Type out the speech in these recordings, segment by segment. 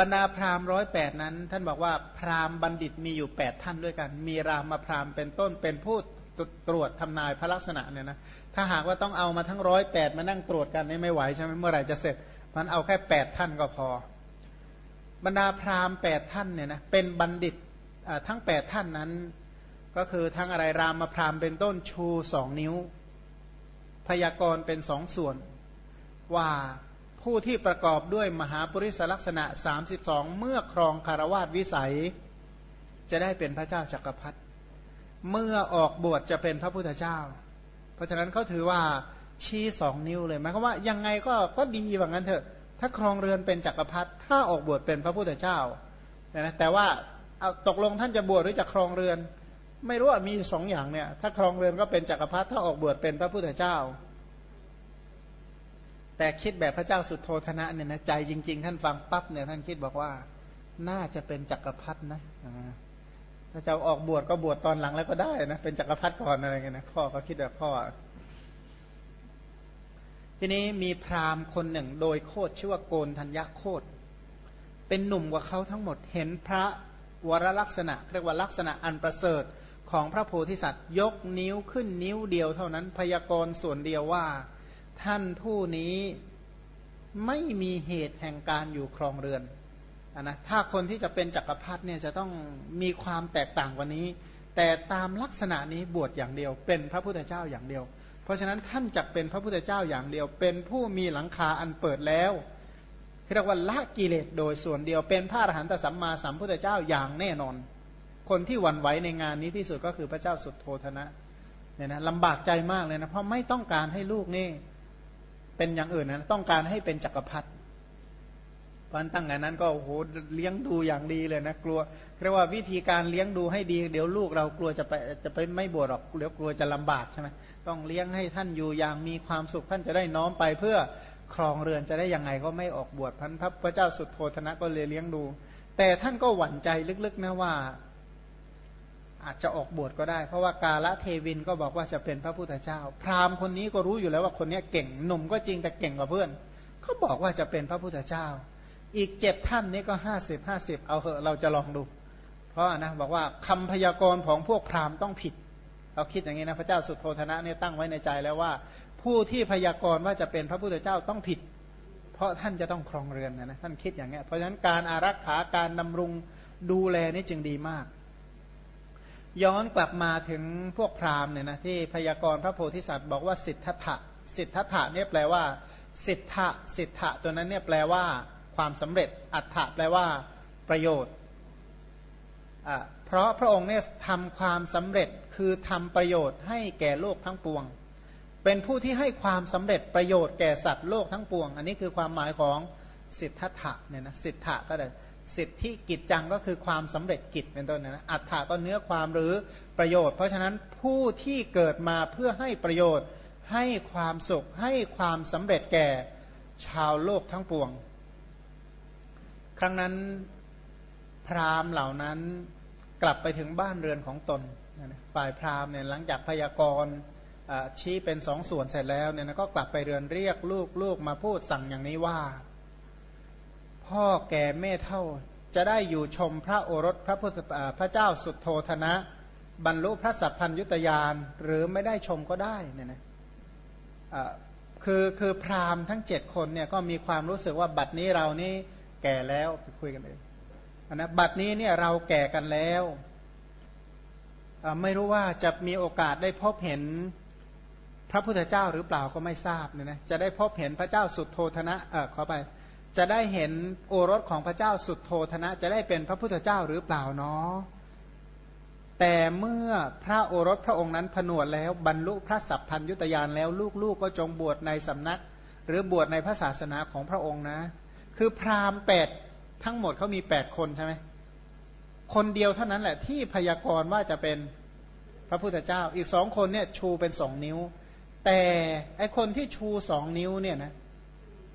บรรดาพราหมณ์ร้อยแปดนั้น ท่านบอกว่าพราหมณ์บัณฑิตมีอยู่แปดท่านด้วยกัน มีรามาพราหมณ์เป็นต้นเป็นผู้ตรวจทำนายพระลักษณะเนี่ยนะถ้าหากว่าต้องเอามาทั้งร้อยแปดมานั่งตรวจกันนี่ไม่ไหวใช่ไหมเมื่อไหร่จะเสร็จมันเอาแค่แปดท่านก็พอ บรรดาพราหมณ์แปดท่านเนี่ยนะเป็นบัณฑิตทั้งแปดท่านนั้น ก็คือทั้งอะไรรามาพราหมณ์เป็นต้นชูสองนิ้ว พยากรณ์เป็นสองส่วนว่า ผู้ที่ประกอบด้วยมหาปริศลักษณะ 32 เมื่อครองคารวาสวิสัย จะได้เป็นพระเจ้าจักรพรรดิเมื่อออกบวชจะเป็นพระพุทธเจ้า เพราะฉะนั้นเขาถือว่าชี้สองนิ้วเลยหมายความว่ายังไงก็ก็ดีว่างั้นเถอะ ถ้าครองเรือนเป็นจักรพรรดิถ้าออกบวชเป็นพระพุทธเจ้านะแต่ว่าเอาตกลงท่านจะบวชหรือจะครองเรือน ไม่รู้ว่ามีสองอย่างเนี่ย ถ้าครองเรือนก็เป็นจักรพรรดิถ้าออกบวชเป็นพระพุทธเจ้า แต่คิดแบบพระเจ้าสุดโทธนะเนี่ยนะใจจริง ๆ ท่านฟังปั๊บเนี่ยท่านคิดบอกว่าน่าจะเป็นจักรพรรดินะถ้าจะออกบวชก็บวชตอนหลังแล้วก็ได้นะเป็นจักรพรรดิก่อนอะไรเงี้ยนะพ่อก็คิดแบบพ่อ ทีนี้มีพราหมณ์คนหนึ่ง โดยโคดชื่อว่าโกนธัญญาโคดเป็นหนุ่มกว่าเขาทั้งหมดเห็นพระวรลักษณะเรียกว่าลักษณะอันประเสริฐของพระโพธิสัตว์ ยกนิ้วขึ้นนิ้วเดียวเท่านั้นพยากรณ์ส่วนเดียวว่า ท่านผู้นี้ไม่มีเหตุแห่งการอยู่ครองเรือนอนนะถ้าคนที่จะเป็นจักรพรรดิเนี่ยจะต้องมีความแตกต่างกว่านี้ แต่ตามลักษณะนี้บวชอย่างเดียว เป็นพระพุทธเจ้าอย่างเดียว เพราะฉะนั้นท่านจักเป็นพระพุทธเจ้าอย่างเดียว เป็นผู้มีหลังคาอันเปิดแล้วเรียกว่าละกิเลสโดยส่วนเดียว เป็นพระอรหันตสัมมาสัมพุทธเจ้าอย่างแน่นอน คนที่หวั่นไหวในงานนี้ที่สุดก็คือพระเจ้าสุดโทธนะเนี่ยนะลำบากใจมากเลยนะเพราะไม่ต้องการให้ลูกนี่ เป็นอย่างอื่นนะต้องการให้เป็นจักรพรรดิพันตั้งแต่นั้นก็โอ้โหเลี้ยงดูอย่างดีเลยนะกลัวเรียกว่าวิธีการเลี้ยงดูให้ดี เดี๋ยวลูกเรากลัวจะไปจะไปไม่บวชหรอกเดี๋ยวกลัวจะลำบากใช่ไหมต้องเลี้ยงให้ท่านอยู่อย่างมีความสุขท่านจะได้น้อมไปเพื่อครองเรือนจะได้ยังไงก็ไม่ออกบวชพันพระเจ้าสุดโทธนะก็เลยเลี้ยงดู แต่ท่านก็หวั่นใจลึกๆนะว่า อาจจะออกบวชก็ได้ เพราะว่ากาละเทวินก็บอกว่าจะเป็นพระพุทธเจ้า พราหมณ์คนนี้ก็รู้อยู่แล้วว่าคนนี้เก่งหนุ่มก็จริงแต่เก่งกว่าเพื่อนเขาบอกว่าจะเป็นพระพุทธเจ้า อีกเจ็ดท่านนี้ก็ห้าสิบห้าสิบเอาเหอะเราจะลองดู เพราะนะบอกว่าคำพยากรณ์ของพวกพราหมณ์ต้องผิด เราคิดอย่างนี้นะพระเจ้าสุโทธนะเนี่ยตั้งไว้ในใจแล้วว่า ผู้ที่พยากรณ์ว่าจะเป็นพระพุทธเจ้าต้องผิด เพราะท่านจะต้องครองเรือนนะนะท่านคิดอย่างนี้เพราะฉะนั้นการอารักขาการดำรงดูแลนี่จึงดีมาก ย้อนกลับมาถึงพวกพราหมณ์เนี่ยนะที่พยากรณ์พระโพธิสัตว์บอกว่าสิทธัตถะสิทธัตถะเนี่ยแปลว่า สิทธะสิทธะตัวนั้นเนี่ยแปลว่า ความสำเร็จอัฏฐะแปลว่า ประโยชน์เพราะพระองค์เนี่ยทำความสำเร็จคือทำประโยชน์ให้แก่โลกทั้งปวง เป็นผู้ที่ให้ความสำเร็จประโยชน์แก่สัตว์โลกทั้งปวง อันนี้คือความหมายของสิทธัตถะเนี่ยนะสิทธะก็ได้ สิทธิกิจจังก็คือความสำเร็จกิจเป็นต้นนะอัฏฐาก็เนื้อความหรือประโยชน์ เพราะฉะนั้นผู้ที่เกิดมาเพื่อให้ประโยชน์ ให้ความสุข ให้ความสำเร็จแก่ชาวโลกทั้งปวง ครั้งนั้นพราหมณ์เหล่านั้นกลับไปถึงบ้านเรือนของตนฝ่ายพราหมณ์เนี่ยหลังจากพยากรณ์ชี้เป็นสองส่วนเสร็จแล้วเนี่ยก็กลับไปเรือนเรียกลูกลูกมาพูดสั่งอย่างนี้ว่า พ่อแก่แม่เท่า จะได้อยู่ชมพระโอรสพระพุทธพระเจ้าสุดโทธนะ บรรลุพระสัพพัญยุตยานหรือไม่ได้ชมก็ได้เนี่ยนะคือคือพราหมณ์ทั้งเจ็ดคนเนี่ยก็มีความรู้สึกว่าบัดนี้เรานี่แก่แล้วไปคุยกันเองนะบัดนี้เนี่ยเราแก่กันแล้วไม่รู้ว่าจะมีโอกาสได้พบเห็นพระพุทธเจ้าหรือเปล่าก็ไม่ทราบเนี่ยนะจะได้พบเห็นพระเจ้าสุดโทธนะเออขอไป จะได้เห็นโอรสของพระเจ้าสุดโทธนะ จะได้เป็นพระพุทธเจ้าหรือเปล่าเนาะแต่เมื่อพระโอรสพระองค์นั้นผนวดแล้วบรรลุพระสัพพัญยุตยานแล้วลูกๆก็จงบวชในสำนัก หรือบวชในพระศาสนาของพระองค์นะ คือพราหมณ์แปดทั้งหมดเขามีแปดคนใช่ไหมคนเดียวเท่านั้นแหละที่พยากรณ์ว่าจะเป็นพระพุทธเจ้า อีกสองคนเนี่ยชูเป็นสองนิ้ว แต่ไอคนที่ชูสองนิ้วเนี่ยนะ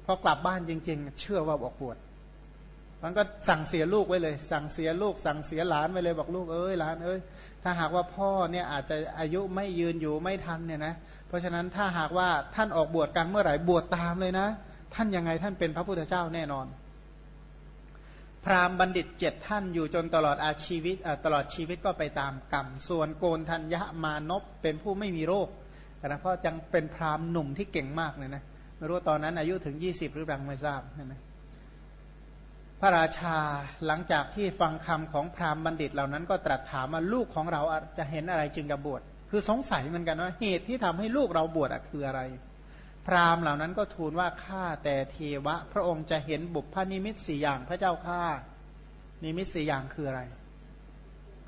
พอกลับบ้านจริง ๆ เชื่อว่าบอกบวชมันก็สั่งเสียลูกไว้เลย สั่งเสียลูก สั่งเสียหลานไว้เลยบอกลูกเอ้ยหลานเอ้ยถ้าหากว่าพ่อเนี่ยอาจจะอายุไม่ยืนอยู่ไม่ทันเนี่ยนะเพราะฉะนั้นถ้าหากว่าท่านออกบวชกันเมื่อไหร่บวชตามเลยนะ ท่านยังไงท่านเป็นพระพุทธเจ้าแน่นอน พราหมณ์บัณฑิตเจ็ดท่านอยู่จนตลอดอาชีวิตตลอดชีวิตก็ไปตามกรรมส่วนโกนทัญญามานพเป็นผู้ไม่มีโรคนะเพราะจังเป็นพราหมณ์หนุ่มที่เก่งมากเลยนะ ไม่รู้ตอนนั้นอายุถึง20หรือยังไม่ทราบนะพระราชาหลังจากที่ฟังคำของพราหมณ์บัณฑิตเหล่านั้นก็ตรัสถามว่าลูกของเราจะเห็นอะไรจึงจะบวชคือสงสัยเหมือนกันว่าเหตุที่ทำให้ลูกเราบวชคืออะไร พราหมณ์เหล่านั้นก็ทูลว่าข้าแต่เทวะ พระองค์จะเห็นบุพนิมิตสี่อย่างพระเจ้าข้านิมิตสี่อย่างคืออะไร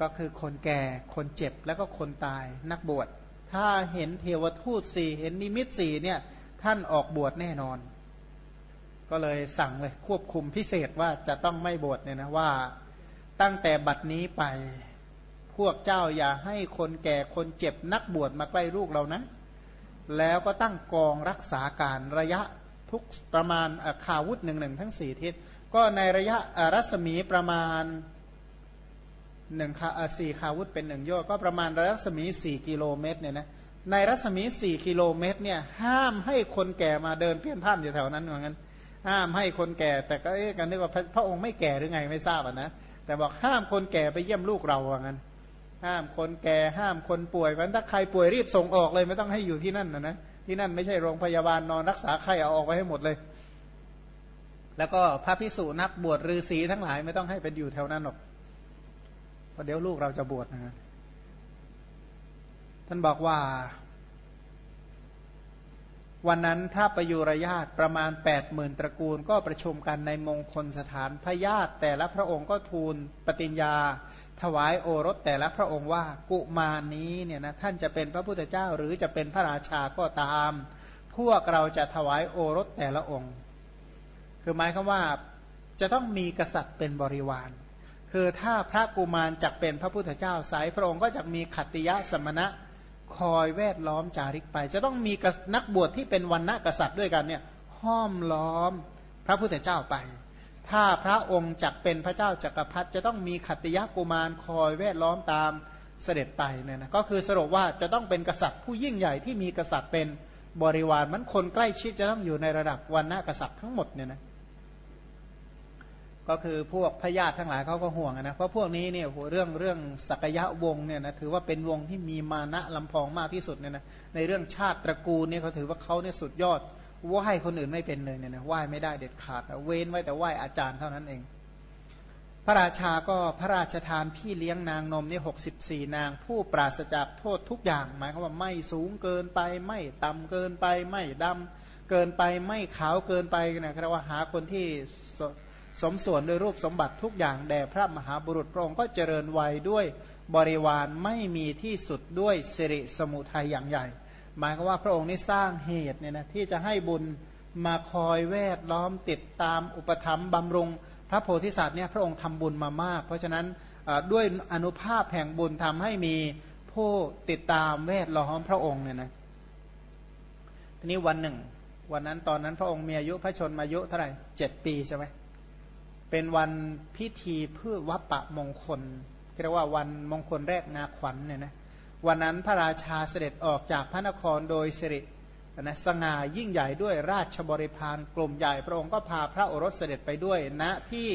ก็คือคนแก่คนเจ็บแล้วก็คนตายนักบวชถ้าเห็นเทวทูตสี่เห็นนิมิตสี่เนี่ย ท่านออกบวชแน่นอน ก็เลยสั่งเลยควบคุมพิเศษว่าจะต้องไม่บวชเนี่ยนะว่าตั้งแต่บัดนี้ไป พวกเจ้าอย่าให้คนแก่คนเจ็บนักบวชมาใกล้ลูกเรานะ แล้วก็ตั้งกองรักษาการระยะทุกประมาณขาวุธหนึ่งหนึ่งทั้งสี่ทิศ ก็ในระยะรัศมีประมาณหนึ่งขาสี่ขาวุธเป็นหนึ่งโยก็ประมาณรัศมีสี่กิโลเมตรเนี่ยนะ ในรัศมีสี่กิโลเมตรเนี่ยห้ามให้คนแก่มาเดินเพี้ยนพ่านอยู่แถวนั้นเหมือนกันห้ามให้คนแก่แต่ก็เอ๊ะกันนึกว่าพระองค์ไม่แก่หรือไงไม่ทราบอะนะแต่บอกห้ามคนแก่ไปเยี่ยมลูกเราว่างั้น ห้ามคนแก่ห้ามคนป่วยวันถ้าใครป่วยรีบส่งออกเลยไม่ต้องให้อยู่ที่นั่นนะนะที่นั่นไม่ใช่โรงพยาบาลนอนรักษาใครเอาออกไว้ให้หมดเลย แล้วก็พระพิสุนักบวชฤาษีทั้งหลายไม่ต้องให้เป็นอยู่แถวนั้นหรอกเพราะเดี๋ยวลูกเราจะบวชนะ ท่านบอกว่า วันนั้นพระประยุรญาตประมาณ8ปดหมื่นตระกูลก็ประชุมกันในมงคลสถานพระญาติแต่ละพระองค์ก็ทูลปฏิญญา ถวายโอรสแต่ละพระองค์ว่ากุมานี้เนี่ยนะท่านจะเป็นพระพุทธเจ้าหรือจะเป็นพระราชาก็ตาม พวกเราจะถวายโอรสแต่ละองค์ คือหมายคือว่าจะต้องมีกษัตริย์เป็นบริวาร คือถ้าพระกุมารจักเป็นพระพุทธเจ้าสายพระองค์ก็จะมีขัตติยะสมณะ คอยแวดล้อมจาริกไป จะต้องมีนักบวชที่เป็นวันณะกษัตริย์ด้วยกันเนี่ยห้อมล้อมพระพุทธเจ้าไป ถ้าพระองค์จักเป็นพระเจ้าจักรพรรดิจะต้องมีขัตติยกุมารคอยแวดล้อมตามเสด็จไปเนี่ยนะก็คือสรุปว่าจะต้องเป็นกษัตริย์ผู้ยิ่งใหญ่ที่มีกษัตริย์เป็นบริวารมันคนใกล้ชิดจะต้องอยู่ในระดับวันหน้ากษัตริย์ทั้งหมดเนี่ยนะ ก็คือพวกพญาติทั้งหลายเขาก็ห่วงนะเพราะพวกนี้เนี่ยเรื่องเรื่องศักยะวงเนี่ยนะถือว่าเป็นวงที่มีมานะลำพองมากที่สุดเนี่ยนะในเรื่องชาติตระกูลเนี่ยเขาถือว่าเขาเนี่ยสุดยอดไหว้คนอื่นไม่เป็นเลยเนี่ยนะไหว้ไม่ได้เด็ดขาดเว้นไว้แต่ไหว้อาจารย์เท่านั้นเอง พระราชาก็พระราชทานพี่เลี้ยงนางนมนี่หกสิบสี่นาง ผู้ปราศจากโทษทุกอย่างหมายความว่าไม่สูงเกินไปไม่ต่ำเกินไปไม่ดำเกินไปไม่ขาวเกินไปนะครับว่าหาคนที่ สมส่วนโดยรูปสมบัติทุกอย่างแด่พระมหาบุรุษพระองค์ก็เจริญวัยด้วยบริวารไม่มีที่สุดด้วยสิริสมุทัยอย่างใหญ่ หมายก็ว่าพระองค์นี้สร้างเหตุเนี่ยนะที่จะให้บุญมาคอยแวดล้อมติดตามอุปธรรมบำรุง พระโพธิสัตว์เนี่ยพระองค์ทำบุญมามาก เพราะฉะนั้นด้วยอนุภาพแห่งบุญทำให้มีผู้ติดตามแวดล้อมพระองค์เนี่ยนะทีนี้วันหนึ่ง วันนั้นตอนนั้นพระองค์มีอายุพระชนมายุเท่าไหร่เจ็ดปีใช่ไหม เป็นวันพิธีเพื่อวัปปะมงคลเรียกว่าวันมงคลแรกนาขวัญเนี่ยนะวันนั้นพระราชาเสด็จออกจากพระนครโดยสิรินะสง่ายิ่งใหญ่ด้วยราชบริพารกลุ่มใหญ่พระองค์ก็พาพระโอรสเสด็จไปด้วยณนะที่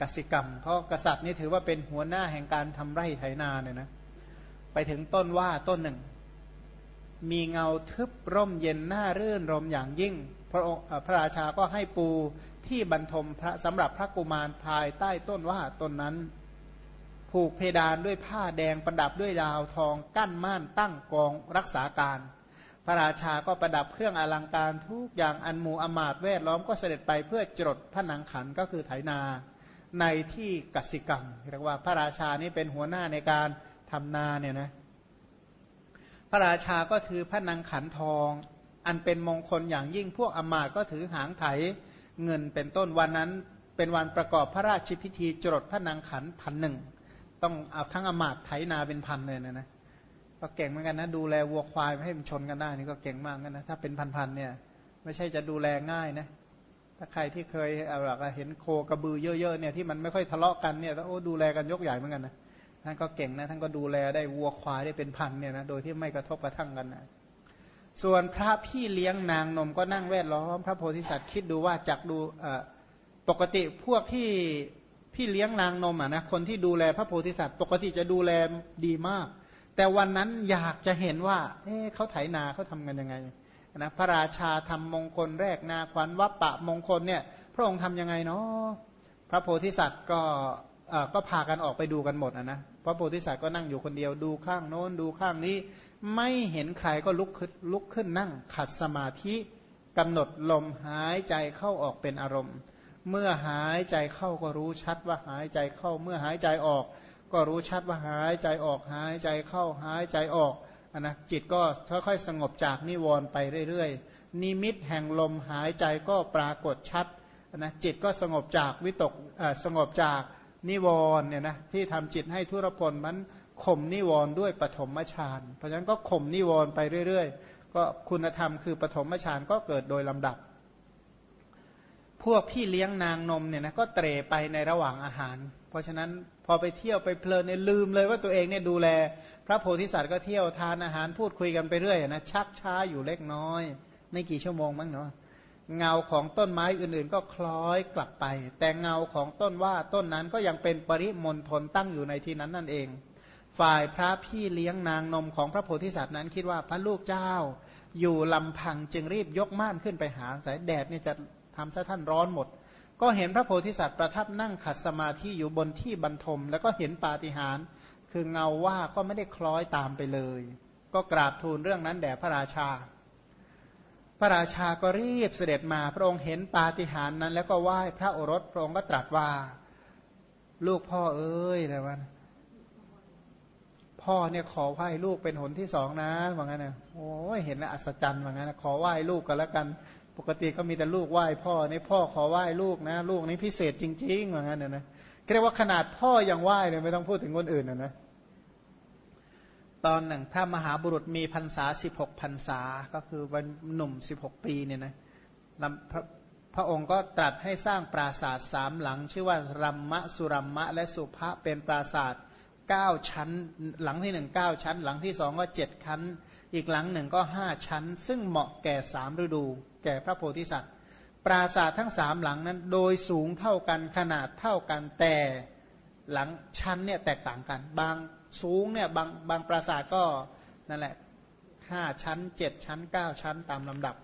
กสิกรรม เพราะกษัตริย์นี่ถือว่าเป็นหัวหน้าแห่งการทำไร่ไถนาเนี่ยนะไปถึงต้นว่าต้นหนึ่ง มีเงาทึบร่มเย็นหน้ารื่นรมอย่างยิ่ง พระพระราชาก็ให้ปู ที่บรรทมพระสำหรับพระกุมารภายใต้ต้นว่าต้นนั้น ผูกเพดานด้วยผ้าแดงประดับด้วยดาวทองกั้นม่านตั้งกองรักษาการ พระราชาก็ประดับเครื่องอลังการทุกอย่างอันหมูอมาตแวดล้อมก็เสด็จไปเพื่อจดพระนังขันก็คือไถนาในที่กสิกรรมเรียกว่าพระราชานี่เป็นหัวหน้าในการทำนาเนี่ยนะพระราชาก็ถือพระนังขันทอง อันเป็นมงคลอย่างยิ่งพวกอมาตก็ถือหางไถ เงินเป็นต้นวันนั้นเป็นวันประกอบพระราชพิธีจดพระนังขันพันหนึ่งต้องเอาทั้งอมาตไถนาเป็นพันเลยนะนะก็เก่งเหมือนกันนะดูแลวัวควายให้มันชนกันได้นี่ก็เก่งมากกันนะถ้าเป็นพันๆเนี่ยไม่ใช่จะดูแลง่ายนะถ้าใครที่เคยเอาหลักเห็นโคกระบือเยอะๆเนี่ยที่มันไม่ค่อยทะเลาะกันเนี่ยโอ้ดูแลกันยกใหญ่เหมือนกันนะท่านก็เก่งนะท่านก็ดูแลได้วัวควายได้เป็นพันเนี่ยนะโดยที่ไม่กระทบกระทั่งกันนะ ส่วนพระพี่เลี้ยงนางนมก็นั่งแวดล้อม พระโพธิสัตว์คิดดูว่าจักดูปกติพวกที่พี่เลี้ยงนางนมอะนะคนที่ดูแลพระโพธิสัตว์ ปกติจะดูแลดีมาก แต่วันนั้นอยากจะเห็นว่า เอ๊เขาไถนาเขาทำกันยังไงนะพระราชาทำมงคลแรกนาควันวัปปะมงคลเนี่ย พระองค์ทำยังไงเนาะพระโพธิสัตว์ก็ก็พากันออกไปดูกันหมดนะ ระโพธิสัตว์ก็นั่งอยู่คนเดียวดูข้างโน้นดูข้างนี้ ไม่เห็นใครก็ลุกขึ้นลุกขึ้นนั่งขัดสมาธิกำหนดลมหายใจเข้าออกเป็นอารมณ์ เมื่อหายใจเข้าก็รู้ชัดว่าหายใจเข้าเมื่อหายใจออก ก็รู้ชัดว่าหายใจออกหายใจเข้าหายใจออกอนนะจิตก็ค่อยๆสงบจากนิวรณ์ไปเรื่อยๆ นิมิตแห่งลมหายใจก็ปรากฏชัดนะจิตก็สงบจากวิตกสงบจาก นิวรณ์เนี่ยนะที่ทำจิตให้ทุรพลมันข่มนิวรณ์ด้วยปฐมฌานเพราะฉะนั้นก็ข่มนิวรณ์ไปเรื่อย ๆ ก็คุณธรรมคือปฐมฌานก็เกิดโดยลำดับ พวกพี่เลี้ยงนางนมเนี่ยนะก็เตะไปในระหว่างอาหาร เพราะฉะนั้นพอไปเที่ยวไปเพลินเนี่ยลืมเลยว่าตัวเองเนี่ยดูแล พระโพธิสัตว์ก็เที่ยวทานอาหารพูดคุยกันไปเรื่อยนะชักช้าอยู่เล็กน้อย ไม่กี่ชั่วโมงมั้งเนาะ เงาของต้นไม้อื่นๆ ก็คล้อยกลับไป แต่เงาของต้นว่าต้นนั้นก็ยังเป็นปริมณฑลตั้งอยู่ในที่นั้นนั่นเอง ฝ่ายพระพี่เลี้ยงนางนมของพระโพธิสัตว์นั้นคิดว่าพระลูกเจ้า อยู่ลำพังจึงรีบยกม่านขึ้นไปหาสายแดดเนี่ยจะทำซะท่านร้อนหมด ก็เห็นพระโพธิสัตว์ประทับนั่งขัดสมาธิอยู่บนที่บรรทม แล้วก็เห็นปาฏิหาริย์คือเงาว่าก็ไม่ได้คล้อยตามไปเลย ก็กราบทูลเรื่องนั้นแด่พระราชา พระราชาก็รีบเสด็จมา พระองค์เห็นปาฏิหาริย์นั้น แล้วก็ไหว้พระโอรสพระองค์ก็ตรัสว่า ลูกพ่อเอ้ยนะวันพ่อเนี่ยขอไหว้ลูกเป็นหนที่สองนะว่างั้นนะโอ้ยเห็นแล้วอัศจรรย์ว่างั้นนะขอไหว้ลูกกันแล้วกัน ปกติก็มีแต่ลูกไหว้พ่อในพ่อขอไหว้ลูกนะ ลูกนี้พิเศษจริงๆว่างั้นนะนะเรียกว่าขนาดพ่อยังไหว้เลยไม่ต้องพูดถึงคนอื่นนะนะ ตอนหนึ่งพระมหาบุรุษมีพรรษาสิบหกพรรษา ก็คือวันหนุ่มสิบหกปีเนี่ยนะพระพระองค์ก็ตรัสให้สร้างปราสาทสามหลัง ชื่อว่ารัมมะสุรัมมะและสุภะเป็นปราสาทเก้าชั้น หลังที่หนึ่งเก้าชั้น หลังที่สองก็เจ็ดชั้น อีกหลังหนึ่งก็ห้าชั้น ซึ่งเหมาะแก่สามฤดู แก่พระโพธิสัตว์ ปราสาททั้งสามหลังนั้น โดยสูงเท่ากันขนาดเท่ากันแต่หลังชั้นเนี่ยแตกต่างกันบาง สูงเนี่ยบางบางปราสาทก็นั่นแหละห้าชั้นเจ็ดชั้นเก้าชั้นตามลำดับ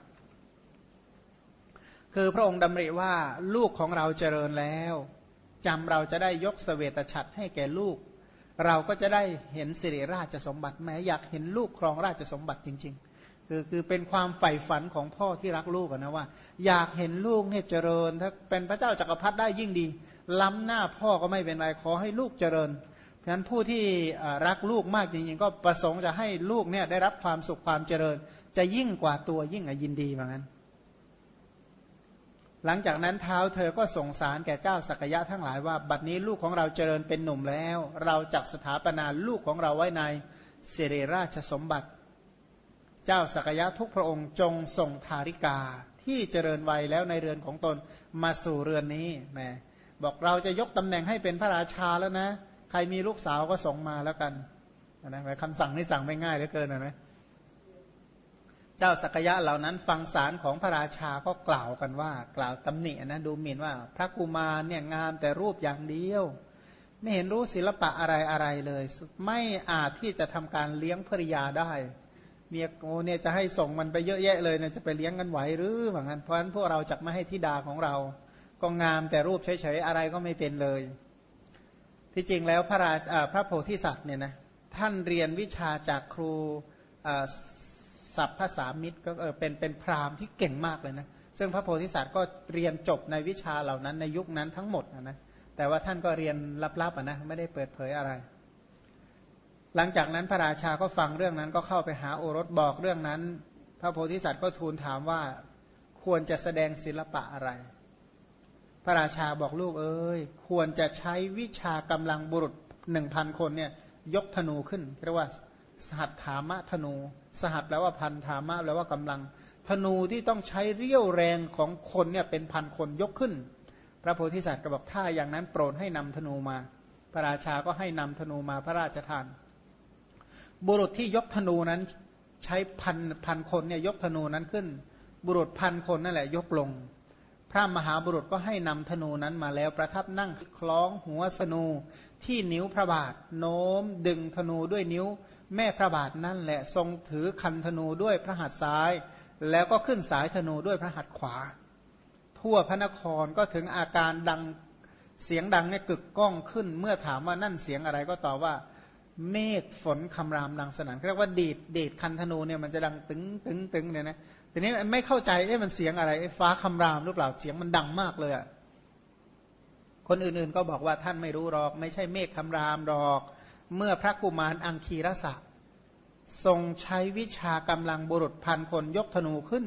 คือพระองค์ดำริว่าลูกของเราเจริญแล้วจำเราจะได้ยกสเสวตฉัตรให้แก่ลูก เราก็จะได้เห็นสิริราชสมบัติแม้อยากเห็นลูกครองราชสมบัติจริง ๆคือคือเป็นความใฝ่ฝันของพ่อที่รักลูกนะว่า อยากเห็นลูกเนี่ยเจริญ ถ้าเป็นพระเจ้าจากักรพรรดิได้ยิ่งดี ล้ำหน้าพ่อก็ไม่เป็นไรขอให้ลูกเจริญ ฉะนั้นผู้ที่รักลูกมากจริงๆ ก็ประสงค์จะให้ลูกเนี่ยได้รับความสุขความเจริญ จะยิ่งกว่าตัวยิ่งยินดีเหมือนกันหลังจากนั้นเท้าเธอก็ส่งสารแก่เจ้าสักยะทั้งหลายว่าบัดนี้ลูกของเราเจริญเป็นหนุ่มแล้ว เราจักสถาปนาลูกของเราไว้ในเสรราชสมบัติ เจ้าสักยะทุกพระองค์จงส่งธาริกาที่เจริญวัยแล้วในเรือนของตนมาสู่เรือนนี้แหมบอกเราจะยกตำแหน่งให้เป็นพระราชาแล้วนะ ครมีลูกสาวก็ส่งมาแล้วกันนะคำสั่งนี่สั่งไม่ง่ายเหลือเกินนะเจ้าสักยะเหล่านั้นฟังสารของพระราชาก็กล่าวกันว่า กล่าวตำหนินะดูหมิ่นว่า พระกุมารเนี่ยงามแต่รูปอย่างเดียว ไม่เห็นรู้ศิลปะอะไรอะไรเลย ไม่อาจที่จะทำการเลี้ยงภริยาได้เมียโอเนี่ยจะให้ส่งมันไปเยอะแยะเลยเนี่ยจะไปเลี้ยงกันไหวหรือเหมือนกันเพราะฉะนั้นพวกเราจะไม่ให้ทิดาของเรา ก็งามแต่รูปเฉยๆอะไรก็ไม่เป็นเลย ที่จริงแล้วพระราพระโพธิสัตว์เนี่ยนะท่านเรียนวิชาจากครูสัพพสามิตรก็เป็นเป็นพราหมณ์ที่เก่งมากเลยนะซึ่งพระโพธิสัตว์ก็เรียนจบในวิชาเหล่านั้นในยุคนั้นทั้งหมดนะแต่ว่าท่านก็เรียนลับๆนะไม่ได้เปิดเผยอะไร หลังจากนั้นพระราชาก็ฟังเรื่องนั้นก็เข้าไปหาโอรสบอกเรื่องนั้น พระโพธิสัตว์ก็ทูลถามว่าควรจะแสดงศิลปะอะไร พระราชาบอกลูกเอ้ยควรจะใช้วิชากำลังบุรุษหนึ่งพันคนเนี่ยยกธนูขึ้นเรียกว่าสหัตถามะธนู สหัตแปลว่าพันธามะแปลว่ากำลัง ธนูที่ต้องใช้เรี่ยวแรงของคนเนี่ยเป็นพันคนยกขึ้น พระโพธิสัตว์ก็บอกถ้าอย่างนั้นโปรดให้นำธนูมา พระราชาก็ให้นำธนูมาพระราชทาน บุรุษที่ยกธนูนั้นใช้พันพันคนเนี่ยยกธนูนั้นขึ้น บุรุษพันคนนั่นแหละยกลง พระมหาบุรุษก็ให้นำธนูนั้นมาแล้วประทับนั่งคล้องหัวสนูที่นิ้วพระบาท โน้มดึงธนูด้วยนิ้ว แม่พระบาทนั่นแหละทรงถือคันธนูด้วยพระหัตถ์ซ้าย แล้วก็ขึ้นสายธนูด้วยพระหัตถ์ขวา ทั่วพระนครก็ถึงอาการดังเสียงดังเนี่ยกึกก้องขึ้น เมื่อถามว่านั่นเสียงอะไรก็ตอบว่า เมฆฝนคำรามดังสนั่นเรียกว่าดีดเดดคันธนูเนี่ยมันจะดังตึงตึงตึงเนี่ยนะ ทีนี้ไม่เข้าใจเอ๊ะมันเสียงอะไรฟ้าคำรามหรือเปล่าเสียงมันดังมากเลยอะคนอื่นๆก็บอกว่าท่านไม่รู้หรอก ไม่ใช่เมฆคำรามหรอก เมื่อพระกุมารอังคีรสะทรงใช้วิชากำลังบุรุษพันคนยกธนูขึ้น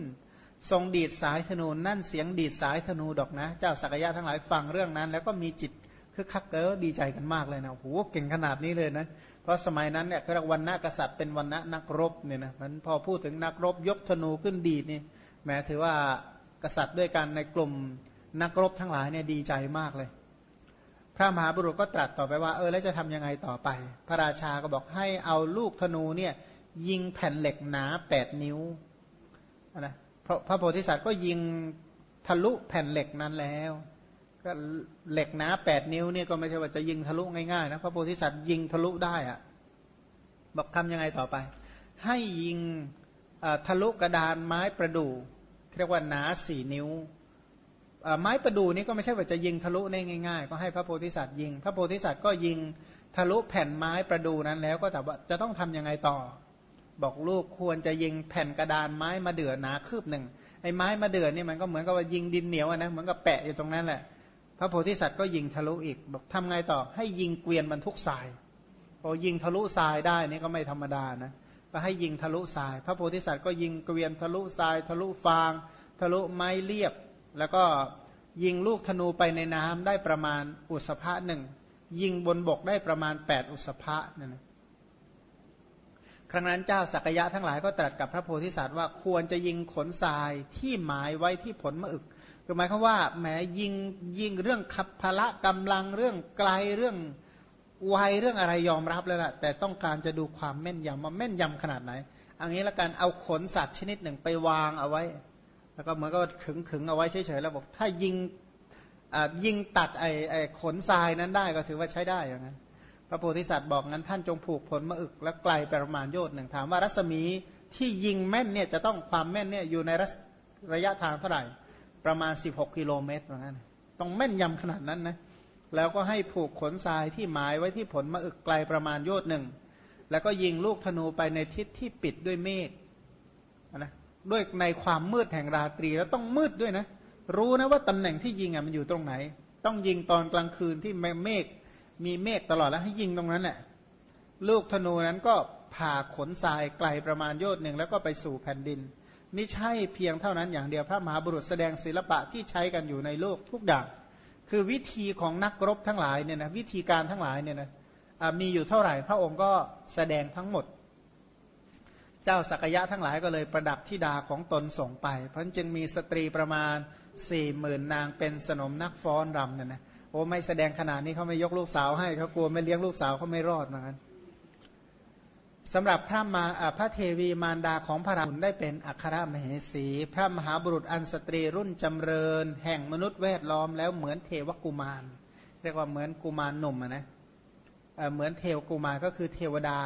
ทรงดีดสายธนูนั่นเสียงดีดสายธนูดอกนะ เจ้าสักยะทั้งหลายฟังเรื่องนั้น แล้วก็มีจิต คือคักเกอดีใจกันมากเลยนะโหเก่งขนาดนี้เลยนะ เพราะสมัยนั้นเนี่ยเขาเรียกวันณะกษัตริย์เป็นวันณะนักรบเนี่ยนะมันพอพูดถึงนักรบยกธนูขึ้นดีดนี่แม้ถือว่ากษัตริย์ด้วยกันในกลุ่มนักรบทั้งหลายเนี่ยดีใจมากเลย พระมหาบุรุษก็ตรัสต่อไปว่าเออแล้วจะทํำยังไงต่อไป พระราชาก็บอกให้เอาลูกธนูเนี่ยยิงแผ่นเหล็กหนาแปดนิ้วนะพระพระโพธิสัตว์ก็ยิงทะลุแผ่นเหล็กนั้นแล้ว ก็เหล็กหนาแปดนิ้วเนี่ยก็ไม่ใช่ว่าจะยิงทะลุง่ายๆนะพระโพธิสัตว์ยิงทะลุได้อะบอกทำยังไงต่อไป ให้ยิงทะลุกระดานไม้ประดู่เรียกว่าหนาสี่นิ้วไม้ประดู่นี้ก็ไม่ใช่ว่าจะยิงทะลุได้ง่ายๆ ก็ให้พระโพธิสัตว์ยิง พระโพธิสัตว์ก็ยิงทะลุแผ่นไม้ประดู่นั้นแล้วก็แต่ว่าจะต้องทํำยังไงต่อ บอกลูกควรจะยิงแผ่นกระดานไม้มาเดือหนาคืบหนึ่งไอ้ไม้มาเดือนี่มันก็เหมือนกับว่ายิงดินเหนียวนะเหมือนกับแปะอยู่ตรงนั้นแหละ พระโพธิสัตว์ก็ยิงทะลุอีกบอกทำไงต่อให้ยิงเกวียนบรรทุกทรายพอยิงทะลุทรายได้นี่ก็ไม่ธรรมดานะก็ให้ยิงทะลุทราย พระโพธิสัตว์ก็ยิงเกวียนทะลุทราย ทะลุฟาง ทะลุไม้เรียบ แล้วก็ยิงลูกธนูไปในน้ำได้ประมาณอุสภะหนึ่งยิงบนบกได้ประมาณ 8 อุสภะนั่นนะครั้งนั้นเจ้าสักยะทั้งหลายก็ตรัสกับพระโพธิสัตว์ว่าควรจะยิงขนทรายที่หมายไว้ที่ผลมะอึก คือหมายความว่าแหมยิงยิงเรื่องขับพละกำลังเรื่องไกลเรื่องวัยเรื่องอะไรยอมรับแล้วล่ะ แต่ต้องการจะดูความแม่นยำว่าแม่นยำขนาดไหนอันนี้ละกันเอาขนสัตว์ชนิดหนึ่งไปวางเอาไว้ แล้วก็เหมือนก็ขึงขึงเอาไว้เฉยๆแล้วบอกถ้ายิงยิงตัดไอ้ไอ้ขนทรายนั้นได้ก็ถือว่าใช้ได้อย่างนั้นพระโพธิสัตว์บอกงั้นท่านจงผูกผลมะอึกแล้วไกลประมาณโยชน์หนึ่งถามว่ารัศมีที่ยิงแม่นเนี่ยจะต้องความแม่นเนี่ยอยู่ในระยะทางเท่าไหร่ ประมาณ 16 กิโลเมตรเหมือนกันต้องแม่นยำขนาดนั้นนะแล้วก็ให้ผูกขนทรายที่หมายไว้ที่ผลมะอึกไกลประมาณโยชน์หนึ่ง แล้วก็ยิงลูกธนูไปในทิศที่ปิดด้วยเมฆนะด้วยในความมืดแห่งราตรี แล้วต้องมืดด้วยนะ รู้นะว่าตำแหน่งที่ยิงอะมันอยู่ตรงไหน ต้องยิงตอนกลางคืนที่เมฆมีเมฆตลอดแล้วให้ยิงตรงนั้นแหละลูกธนูนั้นก็ผ่าขนทรายไกลประมาณโยชน์หนึ่งแล้วก็ไปสู่แผ่นดิน ไม่ใช่เพียงเท่านั้นอย่างเดียวพระมหาบุรุษแสดงศิลปะที่ใช้กันอยู่ในโลกทุกอย่าง คือวิธีของนักรบทั้งหลายเนี่ยนะวิธีการทั้งหลายเนี่ยนะมีอยู่เท่าไหร่พระองค์ก็แสดงทั้งหมด เจ้าสักยะทั้งหลายก็เลยประดับที่ดาของตนส่งไป เพราะจึงมีสตรีประมาณสี่หมื่นนางเป็นสนมนักฟ้อนรำเนี่ยนะโอ้ไม่แสดงขนาดนี้เขาไม่ยกลูกสาวให้เขากลัวไม่เลี้ยงลูกสาวเขาไม่รอดเหมือนกัน สำหรับพระมาพระเทวีมารดาของพระราหุลได้เป็นอัครมเหสี พระมหาบุรุษอันสตรีรุ่นจำเริญ แห่งมนุษย์แวดล้อมแล้วเหมือนเทวกุมาร เรียกว่าเหมือนกุมารหนุ่มนะเหมือนเทวกุมารก็คือเทวดา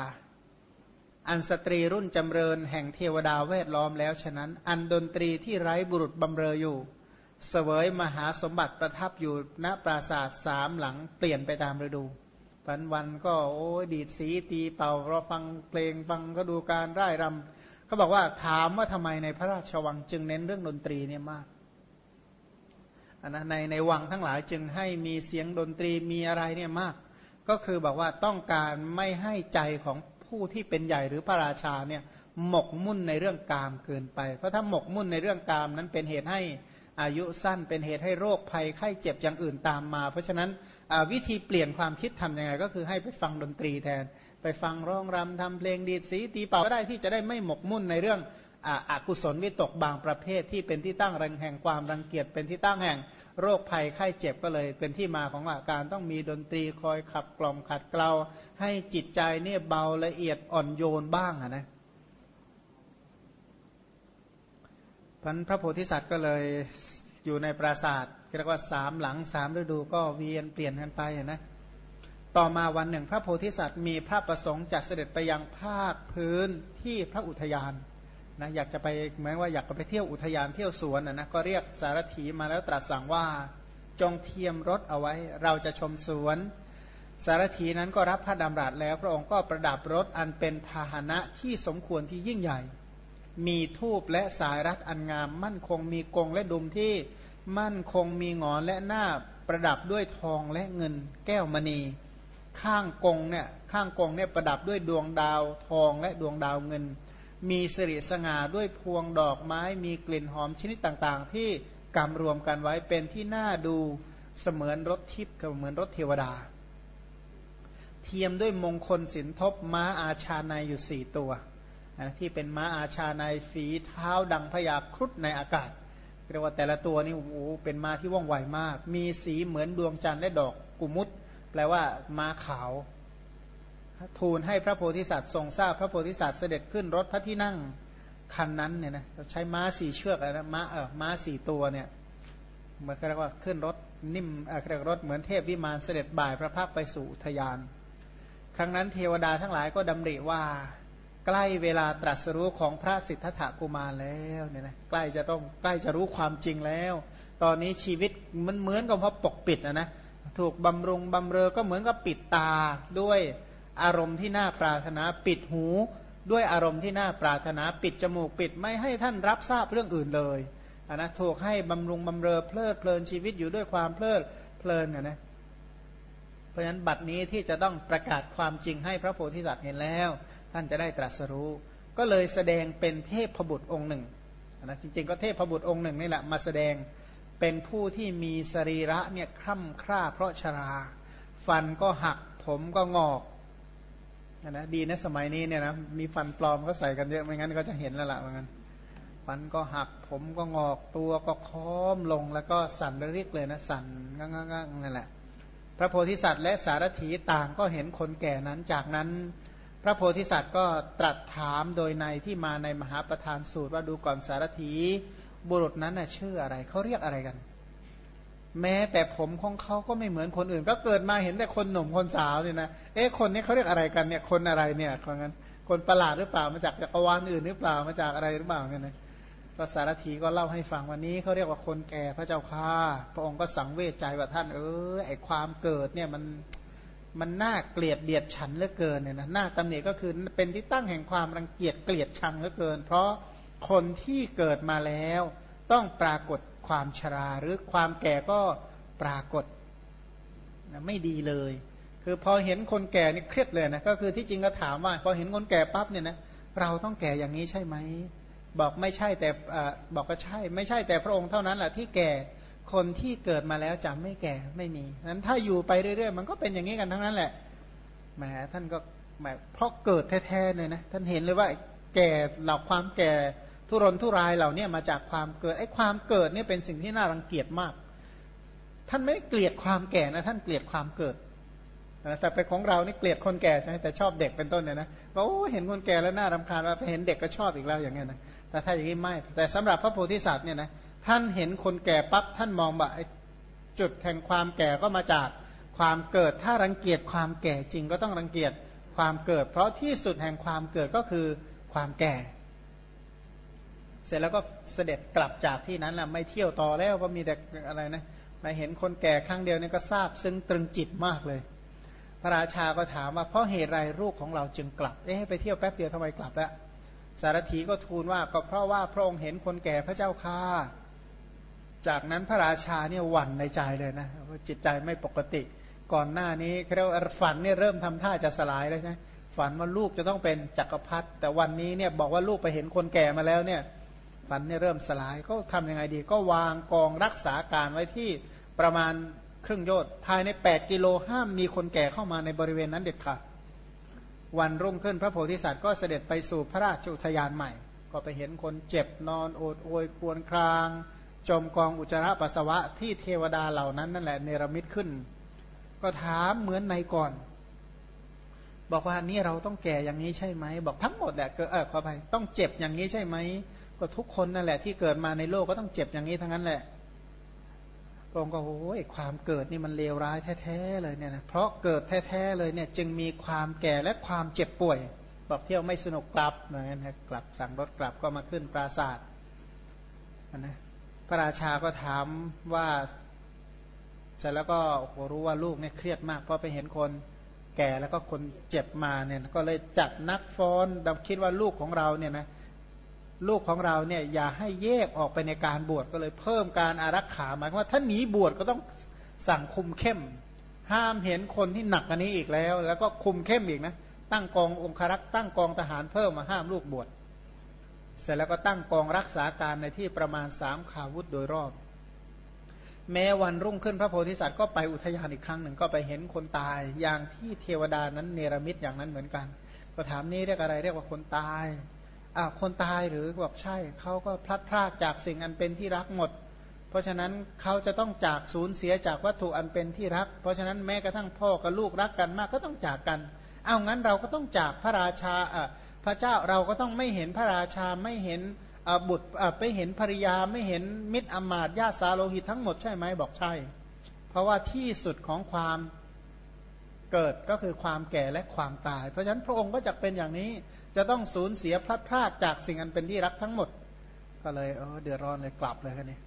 อันสตรีรุ่นจำเริญ แห่งเทวดาแวดล้อมแล้วฉะนั้น อันดนตรีที่ไร้บุรุษบำเรออยู่ เสวยมหาสมบัติประทับอยู่ณปราสาทสามหลังเปลี่ยนไปตามฤดู วันวันก็โอ้ดีดสีตีเป่าเราฟังเพลงฟังก็ดูการร่ายรำเขาบอกว่าถามว่าทำไมในพระราชวังจึงเน้นเรื่องดนตรีเนี่ยมากอันนะในในวังทั้งหลายจึงให้มีเสียงดนตรีมีอะไรเนี่ยมาก ก็คือบอกว่าต้องการไม่ให้ใจของผู้ที่เป็นใหญ่หรือพระราชาเนี่ยหมกมุ่นในเรื่องกามเกินไป เพราะถ้าหมกมุ่นในเรื่องกามนั้นเป็นเหตุให้อายุสั้นเป็นเหตุให้โรคภัยไข้เจ็บอย่างอื่นตามมา เพราะฉะนั้น วิธีเปลี่ยนความคิดทํำยังไง ก็คือให้ไปฟังดนตรีแทน ไปฟังร้องรำทำเพลงดีดสีตีเป่าก็ได้ที่จะได้ไม่หมกมุ่นในเรื่องอากุศลวิตกบางประเภทที่เป็นที่ตั้งรังแห่งความรังเกียจเป็นที่ตั้งแห่งโรคภัยไข้เจ็บก็เลย เป็นที่มาของอาการต้องมีดนตรีคอยขับกล่อมขัดเกลาให้จิตใจเนี่ยเบาละเอียดอ่อนโยนบ้างนะพันพระโพธิสัตว์ก็เลยอยู่ในปราสาท เรียกว่าสามหลังสามฤดูก็เวียนเปลี่ยนกันไปนะต่อมาวันหนึ่งพระโพธิสัตว์มีพระประสงค์จะเสด็จไปยังภาคพื้นที่พระอุทยานนะอยากจะไปเหมือนว่าอยากจะไปเที่ยวอุทยานเที่ยวสวนนะนะก็เรียกสารถีมาแล้วตรัสสั่งว่าจงเทียมรถเอาไว้ เราจะชมสวน สารถีนั้นก็รับพระดำรัสแล้ว พระองค์ก็ประดับรถอันเป็นพาหนะที่สมควรที่ยิ่งใหญ่ มีทูบและสายรัดอันงามมั่นคงมีกงและดุมที่ มั่นคงมีงอนและหน้าประดับด้วยทองและเงินแก้วมณี ข้างกงเนี่ยข้างกงเนี่ยประดับด้วยดวงดาวทองและดวงดาวเงิน มีสิริสง่าด้วยพวงดอกไม้มีกลิ่นหอมชนิดต่างๆ ที่กำรวมกันไว้เป็นที่น่าดูเสมือนรถทิพย์เหมือนรถเทวดา เทียมด้วยมงคลสินทบม้าอาชาในอยู่สี่ตัวที่เป็นม้าอาชาในฝีเท้าดังพยาครุฑในอากาศ เรียกว่าแต่ละตัวนี่โอ้โหเป็นม้าที่ว่องไวมาก มีสีเหมือนดวงจันทร์และดอกกุมุตแปลว่าม้าขาว ทูลให้พระโพธิสัตว์ทรงทราบพระโพธิสัตว์เสด็จขึ้นรถพระที่นั่งคันนั้นเนี่ยนะใช้ม้าสี่เชือกนะม้าเออม้าสี่ตัวเนี่ยมันเรียกว่าขึ้นรถนิ่มเออเรียกรถเหมือนเทพวิมานเสด็จบ่ายพระพักไปสู่ทยาน ครั้งนั้นเทวดาทั้งหลายก็ดำริว่า ใกล้เวลาตรัสรู้ของพระสิทธัตถกุมารแล้วเนี่ยนะใกล้จะต้องใกล้จะรู้ความจริงแล้ว ตอนนี้ชีวิตมันเหมือนกับพราปกปิดนะนะถูกบำรุงบำเรอก็เหมือนกับปิดตาด้วยอารมณ์ที่น่าปรารถนาปิดหูด้วยอารมณ์ที่น่าปรารถนาปิดจมูกปิดไม่ให้ท่านรับทราบเรื่องอื่นเลยนนะถูกให้บำรุงบำเรอเพลิดเพลินชีวิตอยู่ด้วยความเพลิดเพลินนะเพราะฉะนั้นบัดนี้ที่จะต้องประกาศความจริงให้พระโพธิสัตว์เห็นแล้ว ท่านจะได้ตรัสรู้ ก็เลยแสดงเป็นเทพบุตรองค์หนึ่งนะจริงๆก็เทพบุตรองค์หนึ่งนี่แหละมาแสดงเป็นผู้ที่มีสรีระเนี่ยคร่ำคร่าเพราะชรา ฟันก็หักผมก็งอกนะดีนะสมัยนี้เนี่ยนะมีฟันปลอมก็ใส่กันเยอะไม่งั้นก็จะเห็นแล้วละเหมือนกันฟันก็หักผมก็งอกตัวก็ค้อมลงแล้วก็สั่นระริกเลยนะสั่นงังงังนั่นแหละ พระโพธิสัตว์และสารถีต่างก็เห็นคนแก่นั้นจากนั้น พระโพธิสัตว์ก็ตรัสถามโดยในที่มาในมหาประธานสูตรว่าดูก่อนสารถีบุรุษนั้นนะชื่ออะไรเขาเรียกอะไรกัน แม้แต่ผมของเขาก็ไม่เหมือนคนอื่น ก็เกิดมาเห็นแต่คนหนุ่มคนสาวเนี่ยนะเอ๊ะคนนี้เขาเรียกอะไรกันเนี่ยคนอะไรเนี่ยเพราะงั้นคนประหลาดหรือเปล่ามาจากจักรวาลอื่นหรือเปล่ามาจากอะไรหรือเปล่าเนี่ยนะก็สารถีก็เล่าให้ฟังวันนี้เขาเรียกว่าคนแก่พระเจ้าค่าพระองค์ก็สังเวชใจว่าท่านเออไอความเกิดเนี่ยมัน มันน่าเกลียดเดียดฉันเหลือเกินเนี่ยนะหน้าตำหนิก็คือเป็นที่ตั้งแห่งความรังเกียจเกลียดชังเหลือเกิน เพราะคนที่เกิดมาแล้ว ต้องปรากฏความชราหรือความแก่ก็ปรากฏนะไม่ดีเลย คือพอเห็นคนแก่นี่เครียดเลยนะก็คือที่จริงก็ถามว่า พอเห็นคนแก่ปั๊บเนี่ยนะเราต้องแก่อย่างนี้ใช่ไหมบอกไม่ใช่แต่บอกก็ใช่ ไม่ใช่แต่พระองค์เท่านั้นแหละที่แก่ คนที่เกิดมาแล้วจะไม่แก่ไม่มีนั้นถ้าอยู่ไปเรื่อยๆ มันก็เป็นอย่างนี้กันทั้งนั้นแหละแหมท่านก็แหมเพราะเกิดแท้ๆเลยนะท่านเห็นเลยว่าแก่เหล่าความแก่ทุรนทุรายเหล่านี้มาจากความเกิดไอ้ความเกิดนี่เป็นสิ่งที่น่ารังเกียจมาก ท่านไม่เกลียดความแก่นะ ท่านเกลียดความเกิดแต่เป็นของเรานี่เกลียดคนแก่ใช่ไหมแต่ชอบเด็กเป็นต้นเนี่ยนะว่าโอ้เห็นคนแก่แล้วน่ารำคาญว่าไปเห็นเด็กก็ชอบอีกแล้วอย่างเงี้ยนะแต่ถ้าอย่างนี้ไม่แต่สำหรับพระโพธิสัตว์เนี่ยนะ ท่านเห็นคนแก่ปั๊บท่านมองว่าจุดแห่งความแก่ก็มาจากความเกิดถ้ารังเกียจความแก่จริงก็ต้องรังเกียจความเกิด เพราะที่สุดแห่งความเกิดก็คือความแก่ เสร็จแล้วก็เสด็จกลับจากที่นั้นแหละไม่เที่ยวต่อแล้วก็มีแต่อะไรนะมาเห็นคนแก่ครั้งเดียวนี่ก็ทราบซึ่งตรึงจิตมากเลย พระราชาก็ถามว่าเพราะเหตุไรลูกของเราจึงกลับเอ๊ะไปเที่ยวแป๊บเดียวทำไมกลับแล้วสารถีก็ทูลว่าก็เพราะว่าพระองค์เห็นคนแก่พระเจ้าค่า จากนั้นพระราชาเนี่ยหวั่นในใจเลยนะว่าจิตใจไม่ปกติ ก่อนหน้านี้เขาฝันเนี่ยเริ่มทำท่าจะสลายแล้วใช่ฝันว่าลูกจะต้องเป็นจักรพรรดิแต่วันนี้เนี่ยบอกว่าลูกไปเห็นคนแก่มาแล้วเนี่ยฝันเนี่ยเริ่มสลายก็ทํำยังไงดี ก็วางกองรักษาการไว้ที่ประมาณครึ่งโยชน์ภายใน 8 กิโลห้ามมีคนแก่เข้ามาในบริเวณนั้นเด็ดขาดวันรุ่งขึ้นพระโพธิสัตว์ก็เสด็จไปสู่พระราชอุทยานใหม่ ก็ไปเห็นคนเจ็บนอนโอดโอยควรคราง จมกองอุจจาระปัสสาวะที่เทวดาเหล่านั้นนั่นแหละเนรมิตขึ้น ก็ถามเหมือนในก่อน บอกว่านี่เราต้องแก่อย่างนี้ใช่ไหม บอกทั้งหมดแหละเออขอไปต้องเจ็บอย่างนี้ใช่ไหมก็ทุกคนนั่นแหละ ที่เกิดมาในโลกก็ต้องเจ็บอย่างนี้ทั้งนั้นแหละพระองค์ก็โอ้ยความเกิดนี่มันเลวร้ายแท้ๆเลยเนี่ยนะเพราะเกิดแท้ๆเลยเนี่ย จึงมีความแก่และความเจ็บป่วย บอกเที่ยวไม่สนุกกลับเหมือนกันนะกลับสั่งรถกลับก็มาขึ้นปราศาสตร์นะ ระราชาก็ถามว่าเสร็จแล้วก็โอ้รู้ว่าลูกเนี่ยเครียดมาก เพราะไปเห็นคนแก่แล้วก็คนเจ็บมาเนี่ยก็เลยจัดนักฟ้อนดำคิดว่าลูกของเราเนี่ยนะลูกของเราเนี่ยอย่าให้แยกออกไปในการบวชก็เลยเพิ่มการอารักขาหมายว่าถ้าหนีบวชก็ต้องสั่งคุมเข้ม ห้ามเห็นคนที่หนักกว่านี้อีกแล้ว แล้วก็คุมเข้มอีกนะตั้งกององครักษ์ตั้งกองทหารเพิ่มมาห้ามลูกบวช เสร็จแล้วก็ตั้งกองรักษาการในที่ประมาณสามขาวุธโดยรอบ แม้วันรุ่งขึ้นพระโพธิสัตว์ก็ไปอุทยานอีกครั้งหนึ่งก็ไปเห็นคนตายอย่างที่เทวดานั้นเนรมิตอย่างนั้นเหมือนกัน ก็ถามนี่เรียกอะไรเรียกว่าคนตายอ่าคนตายหรือบอกใช่เขาก็พลัดพรากจากสิ่งอันเป็นที่รักหมด เพราะฉะนั้นเขาจะต้องจากสูญเสียจากวัตถุอันเป็นที่รัก เพราะฉะนั้นแม้กระทั่งพ่อกับลูกรักกันมากก็ต้องจากกัน เอางั้นเราก็ต้องจากพระราชา พระเจ้าเราก็ต้องไม่เห็นพระราชาไม่เห็นบุตรไม่เห็นภริยาไม่เห็นมิตรอมาตญาติสาโลหิตทั้งหมดใช่ไหมบอกใช่ เพราะว่าที่สุดของความเกิดก็คือความแก่และความตาย เพราะฉะนั้นพระองค์ก็จะเป็นอย่างนี้จะต้องสูญเสียพลัดพรากจากสิ่งอันเป็นที่รักทั้งหมด ก็เลยเออเดือดร้อนเลยกลับเลยกันนี่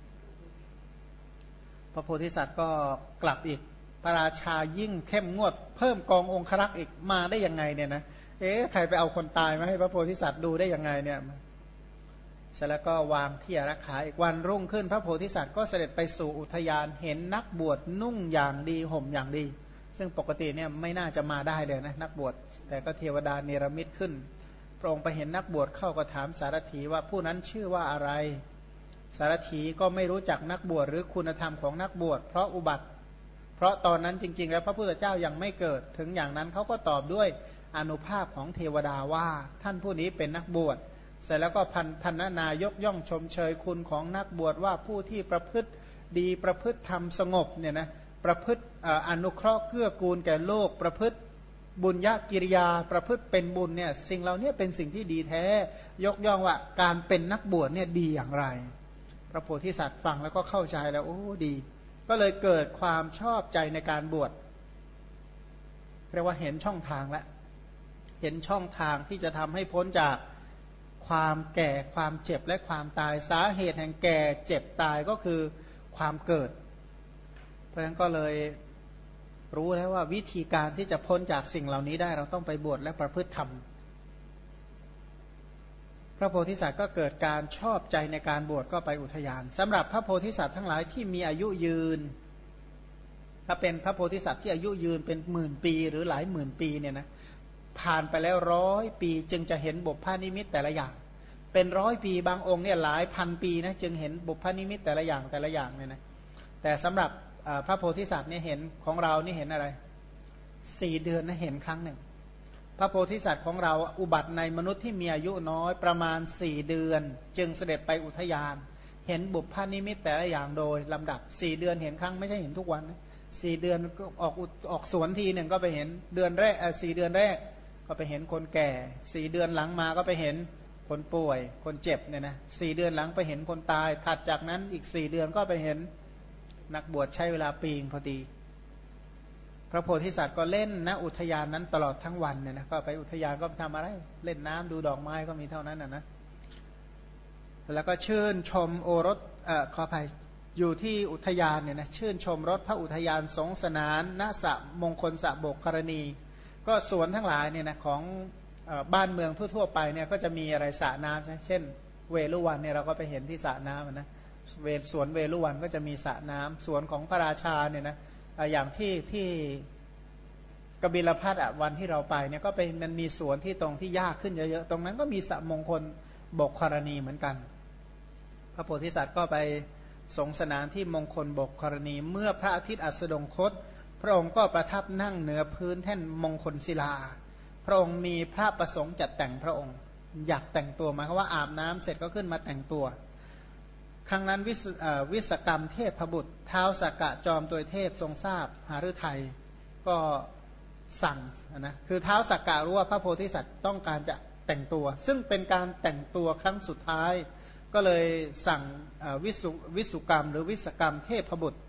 พระโพธิสัตว์ก็กลับอีกพระราชายิ่งเข้มงวด เพิ่มกององครักษ์อีกมาได้ยังไงเนี่ยนะเเอ๊ะใครไปเอาคนตายมาให้พระโพธิสัตว์ดูได้ยังไงเนี่ยเสร็จแล้วก็วางที่รักขาอีกวันรุ่งขึ้น พระโพธิสัตว์ก็เสด็จไปสู่อุทยานเห็นนักบวชนุ่งอย่างดีห่มอย่างดี ซึ่งปกติเนี่ยไม่น่าจะมาได้เลยนะนักบวชแต่ก็เทวดาเนรมิตขึ้นระองค์ไปเห็นนักบวชเข้าก็ถามสารถีว่าผู้นั้นชื่อว่าอะไร สารถีก็ไม่รู้จักนักบวชหรือคุณธรรมของนักบวชเพราะอุบัติ เพราะตอนนั้นจริง ๆ แล้วพระพุทธเจ้ายังไม่เกิด ถึงอย่างนั้นเขาก็ตอบด้วย อนุภาพของเทวดาว่าท่านผู้นี้เป็นนักบวช เสร็จแล้วก็พันพันนายกย่องชมเชยคุณของนักบวชว่าผู้ที่ประพฤติดีประพฤติธรรมสงบเนี่ยนะประพฤติอนุเคราะห์เกื้อกูลแก่โลกประพฤติบุญญากิริยาประพฤติเป็นบุญเนี่ยสิ่งเหล่านี้เป็นสิ่งที่ดีแท้ ยกย่องว่าการเป็นนักบวชเนี่ยดีอย่างไร พระโพธิสัตว์ฟังแล้วก็เข้าใจแล้วโอ้ดี ก็เลยเกิดความชอบใจในการบวชเรียกว่าเห็นช่องทางแล้ว เห็นช่องทางที่จะทำให้พ้นจากความแก่ความเจ็บและความตายสาเหตุแห่งแก่เจ็บตายก็คือความเกิด เพราะฉะนั้นก็เลยรู้แล้วว่าวิธีการที่จะพ้นจากสิ่งเหล่านี้ได้เราต้องไปบวชและประพฤติธรรม พระโพธิสัตว์ก็เกิดการชอบใจในการบวชก็ไปอุทยานสำหรับพระโพธิสัตว์ทั้งหลายที่มีอายุยืน ถ้าเป็นพระโพธิสัตว์ที่อายุยืนเป็นหมื่นปีหรือหลายหมื่นปีเนี่ยนะ ผ่านไปแล้วร้อยปีจึงจะเห็นบุพานิมิตแต่ละอย่าง เป็นร้อยปีบางองค์เนี่ยหลายพันปีนะจึงเห็นบุพานิมิตแต่ละอย่างแต่ละอย่างเนี่ยนะแต่สำหรับพระโพธิสัตว์เนี่ยเห็นของเรานี่เห็นอะไรสี่เดือนนะเห็นครั้งหนึ่ง พระโพธิสัตว์ของเราอุบัติในมนุษย์ที่มีอายุน้อยประมาณสี่เดือน จึงเสด็จไปอุทยาน เห็นบุพพานิมิตแต่ละอย่างโดยลำดับสี่เดือนเห็นครั้งไม่ใช่เห็นทุกวันสี่เดือนก็ออกออกสวนทีหนึ่งก็ไปเห็นเดือนแรกสี่เดือนแรก ก็ไปเห็นคนแก่สี่เดือนหลังมาก็ไปเห็นคนป่วย คนเจ็บเนี่ยนะสี่เดือนหลังไปเห็นคนตาย ถัดจากนั้นอีกสี่เดือนก็ไปเห็นนักบวชใช้เวลาปีงพอดี พระโพธิสัตว์ก็เล่นณอุทยานนั้นตลอดทั้งวันเนี่ยนะก็ไปอุทยานก็ทำอะไร เล่นน้ำดูดอกไม้ก็มีเท่านั้นนะนะแล้วก็ชื่นชมโอรสเอ่อขออภัยอยู่ที่อุทยานเนี่ยนะชื่นชมรถพระอุทยานสงสนานณสะมงคลสะโบกกรณี ก็สวนทั้งหลายเนี่ยนะของบ้านเมืองทั่วๆไปเนี่ยก็จะมีอะไรสระน้ำใช่เช่น เวลุวันเนี่ยเราก็ไปเห็นที่สระน้ำนะเวสวนเวลุวันก็จะมีสระน้ำสวนของพระราชาเนี่ยนะอย่างที่ที่กบิลพัทอะวันที่เราไปเนี่ยก็เป็นมันมีสวนที่ตรงที่ยากขึ้นเยอะๆตรงนั้นก็มีสระมงคลบกกรณีเหมือนกัน พระโพธิสัตว์ก็ไปสงสนานที่มงคลบกกรณี เมื่อพระอาทิตย์อัสดงคต ระองค์ก็ประทับนั่งเหนือพื้นแท่นมงคลศิลา พระองค์มีพระประสงค์จัดแต่งพระองค์ อยากแต่งตัวหมายความว่าอาบน้ำเสร็จก็ขึ้นมาแต่งตัว ครั้งนั้นวิวศกรรมเทพบุตรเท้าสกกะจอมตัวเทพทรงทราบหาฤทัยก็สั่งนะคือเท้าสักกะรู้ว่าพระโพธิสัตว์ต้องการจะแต่งตัว ซึ่งเป็นการแต่งตัวครั้งสุดท้าย ก็เลยสั่งวิสุวิสุกรรม หรือวิศกรรมเทพบุตร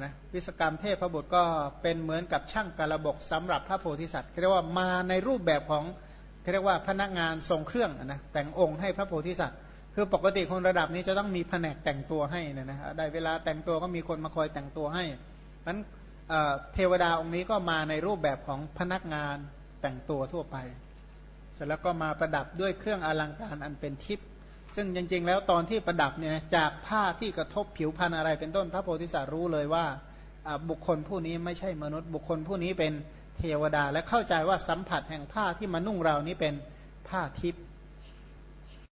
นะวิศกรรมเทพบุตรก็เป็นเหมือนกับช่างกระบกสำหรับพระโพธิสัตว์เรียกว่ามาในรูปแบบของเรียกว่าพนักงานทรงเครื่องนะแต่งองค์ให้พระโพธิสัตว์ คือปกติคนระดับนี้จะต้องมีแผนกแต่งตัวให้นะนะได้เวลาแต่งตัวก็มีคนมาคอยแต่งตัวให้นั้นเทวดาองค์นี้ก็มาในรูปแบบของพนักงานแต่งตัวทั่วไป เสร็จแล้วก็มาประดับด้วยเครื่องอลังการอันเป็นทิพย์ ซึ่งจริง ๆ แล้วตอนที่ประดับเนี่ยจากผ้าที่กระทบผิวพันธ์อะไร เป็นต้นพระโพธิสัตว์รู้เลยว่าบุคคลผู้นี้ไม่ใช่มนุษย์ บุคคลผู้นี้เป็นเทวดา และเข้าใจว่าสัมผัสแห่งผ้าที่มานุ่งเรานี้เป็นผ้าทิพย์